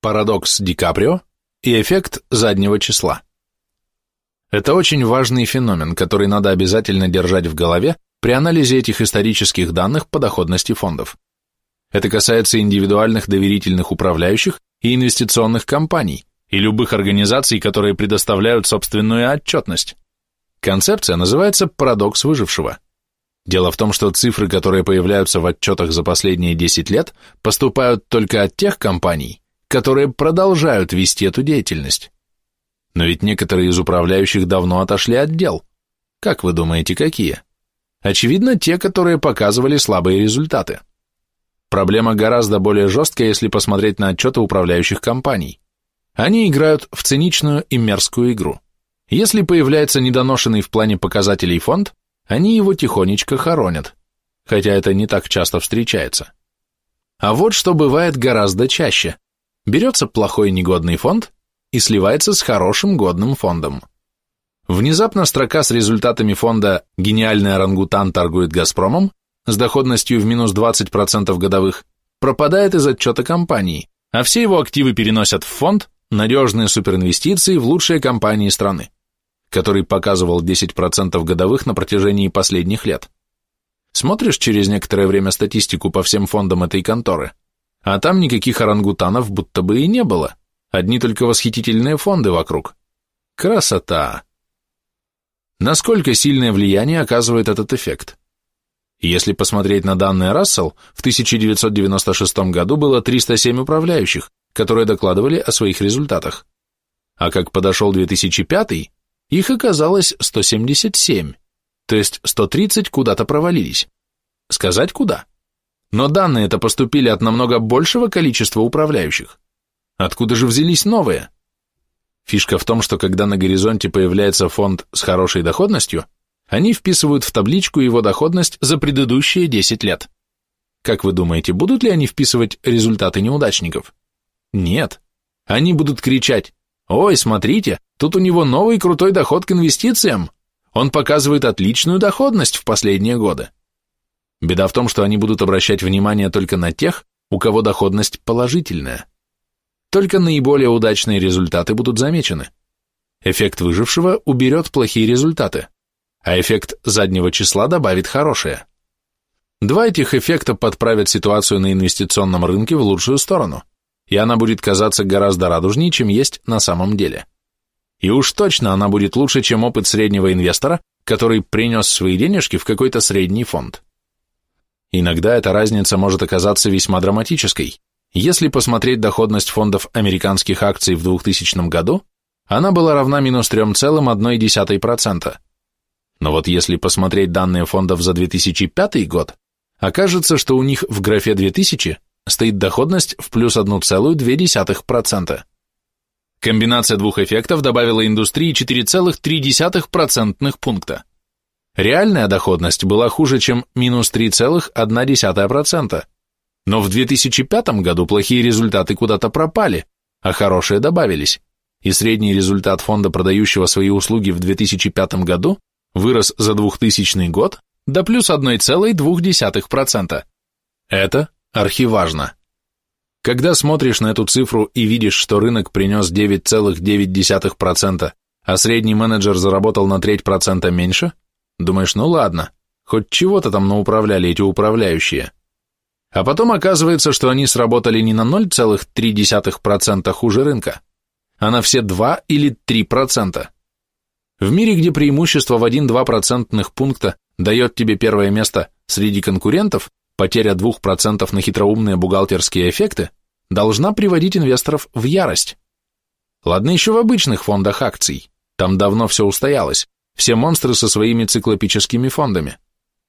парадокс Ди Каприо и эффект заднего числа. Это очень важный феномен, который надо обязательно держать в голове при анализе этих исторических данных по доходности фондов. Это касается индивидуальных доверительных управляющих и инвестиционных компаний и любых организаций, которые предоставляют собственную отчетность. Концепция называется «парадокс выжившего». Дело в том, что цифры, которые появляются в отчетах за последние 10 лет, поступают только от тех компаний, которые продолжают вести эту деятельность. Но ведь некоторые из управляющих давно отошли от дел. Как вы думаете, какие? Очевидно, те, которые показывали слабые результаты. Проблема гораздо более жесткая, если посмотреть на отчеты управляющих компаний. Они играют в циничную и мерзкую игру. Если появляется недоношенный в плане показателей фонд, они его тихонечко хоронят, хотя это не так часто встречается. А вот что бывает гораздо чаще. Берется плохой негодный фонд и сливается с хорошим годным фондом. Внезапно строка с результатами фонда «Гениальный орангутан торгует Газпромом» с доходностью в минус 20% годовых пропадает из отчета компании, а все его активы переносят в фонд «Надежные суперинвестиции в лучшие компании страны», который показывал 10% годовых на протяжении последних лет. Смотришь через некоторое время статистику по всем фондам этой конторы, а там никаких орангутанов будто бы и не было, одни только восхитительные фонды вокруг. Красота! Насколько сильное влияние оказывает этот эффект? Если посмотреть на данные Рассел, в 1996 году было 307 управляющих, которые докладывали о своих результатах. А как подошел 2005, их оказалось 177, то есть 130 куда-то провалились. Сказать куда? Но данные-то поступили от намного большего количества управляющих. Откуда же взялись новые? Фишка в том, что когда на горизонте появляется фонд с хорошей доходностью, они вписывают в табличку его доходность за предыдущие 10 лет. Как вы думаете, будут ли они вписывать результаты неудачников? Нет. Они будут кричать «Ой, смотрите, тут у него новый крутой доход к инвестициям! Он показывает отличную доходность в последние годы!» Беда в том, что они будут обращать внимание только на тех, у кого доходность положительная. Только наиболее удачные результаты будут замечены. Эффект выжившего уберет плохие результаты, а эффект заднего числа добавит хорошие. Два этих эффекта подправят ситуацию на инвестиционном рынке в лучшую сторону, и она будет казаться гораздо радужнее, чем есть на самом деле. И уж точно она будет лучше, чем опыт среднего инвестора, который принес свои денежки в какой-то средний фонд. Иногда эта разница может оказаться весьма драматической. Если посмотреть доходность фондов американских акций в 2000 году, она была равна минус 3,1%. Но вот если посмотреть данные фондов за 2005 год, окажется, что у них в графе 2000 стоит доходность в плюс 1,2%. Комбинация двух эффектов добавила индустрии 4,3% пункта. Реальная доходность была хуже, чем минус 3,1%. Но в 2005 году плохие результаты куда-то пропали, а хорошие добавились, и средний результат фонда, продающего свои услуги в 2005 году, вырос за 2000 год до плюс 1,2%. Это архиважно. Когда смотришь на эту цифру и видишь, что рынок принес 9,9%, а средний менеджер заработал на треть процента меньше, думаешь, ну ладно, хоть чего-то там науправляли эти управляющие. А потом оказывается, что они сработали не на 0,3% хуже рынка, а на все 2 или 3%. В мире, где преимущество в 1-2 процентных пункта дает тебе первое место среди конкурентов, потеря 2% на хитроумные бухгалтерские эффекты должна приводить инвесторов в ярость. Ладно еще в обычных фондах акций, там давно все устоялось, все монстры со своими циклопическими фондами.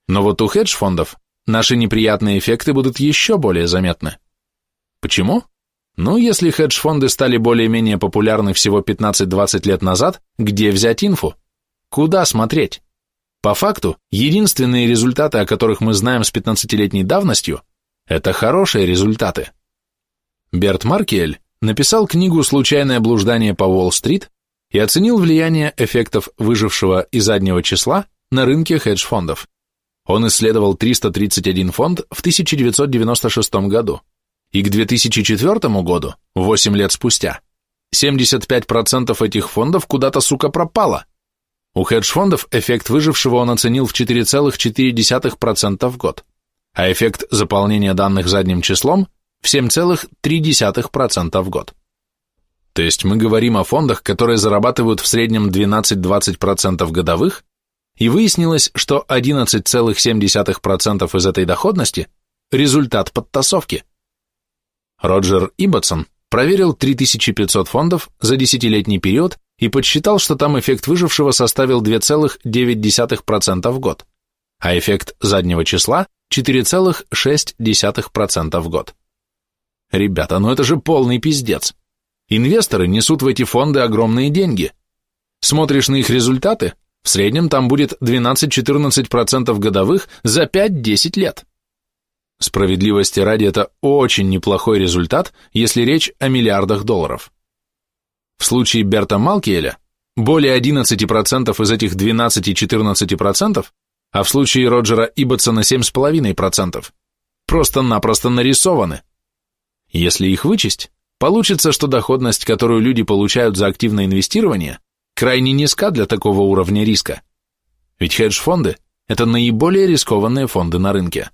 Но вот у хедж-фондов наши неприятные эффекты будут еще более заметны. Почему? Ну, если хедж-фонды стали более-менее популярны всего 15-20 лет назад, где взять инфу? Куда смотреть? По факту, единственные результаты, о которых мы знаем с 15-летней давностью, это хорошие результаты. Берт Маркель написал книгу «Случайное блуждание по Уолл-стрит» и оценил влияние эффектов выжившего и заднего числа на рынке хедж-фондов. Он исследовал 331 фонд в 1996 году И к 2004 году, 8 лет спустя, 75% этих фондов куда-то, сука, пропало. У хедж-фондов эффект выжившего он оценил в 4,4% в год, а эффект заполнения данных задним числом в 7,3% в год. То есть мы говорим о фондах, которые зарабатывают в среднем 12-20% годовых, и выяснилось, что 11,7% из этой доходности – результат подтасовки. Роджер Ибботсон проверил 3500 фондов за десятилетний период и подсчитал, что там эффект выжившего составил 2,9% в год, а эффект заднего числа – 4,6% в год. Ребята, ну это же полный пиздец. Инвесторы несут в эти фонды огромные деньги. Смотришь на их результаты, в среднем там будет 12-14% годовых за 5-10 лет. Справедливости ради это очень неплохой результат, если речь о миллиардах долларов. В случае Берта Малкиеля более 11% из этих 12-14%, а в случае Роджера Ибботсона 7,5%, просто-напросто нарисованы. Если их вычесть, получится, что доходность, которую люди получают за активное инвестирование, крайне низка для такого уровня риска. Ведь хедж-фонды – это наиболее рискованные фонды на рынке.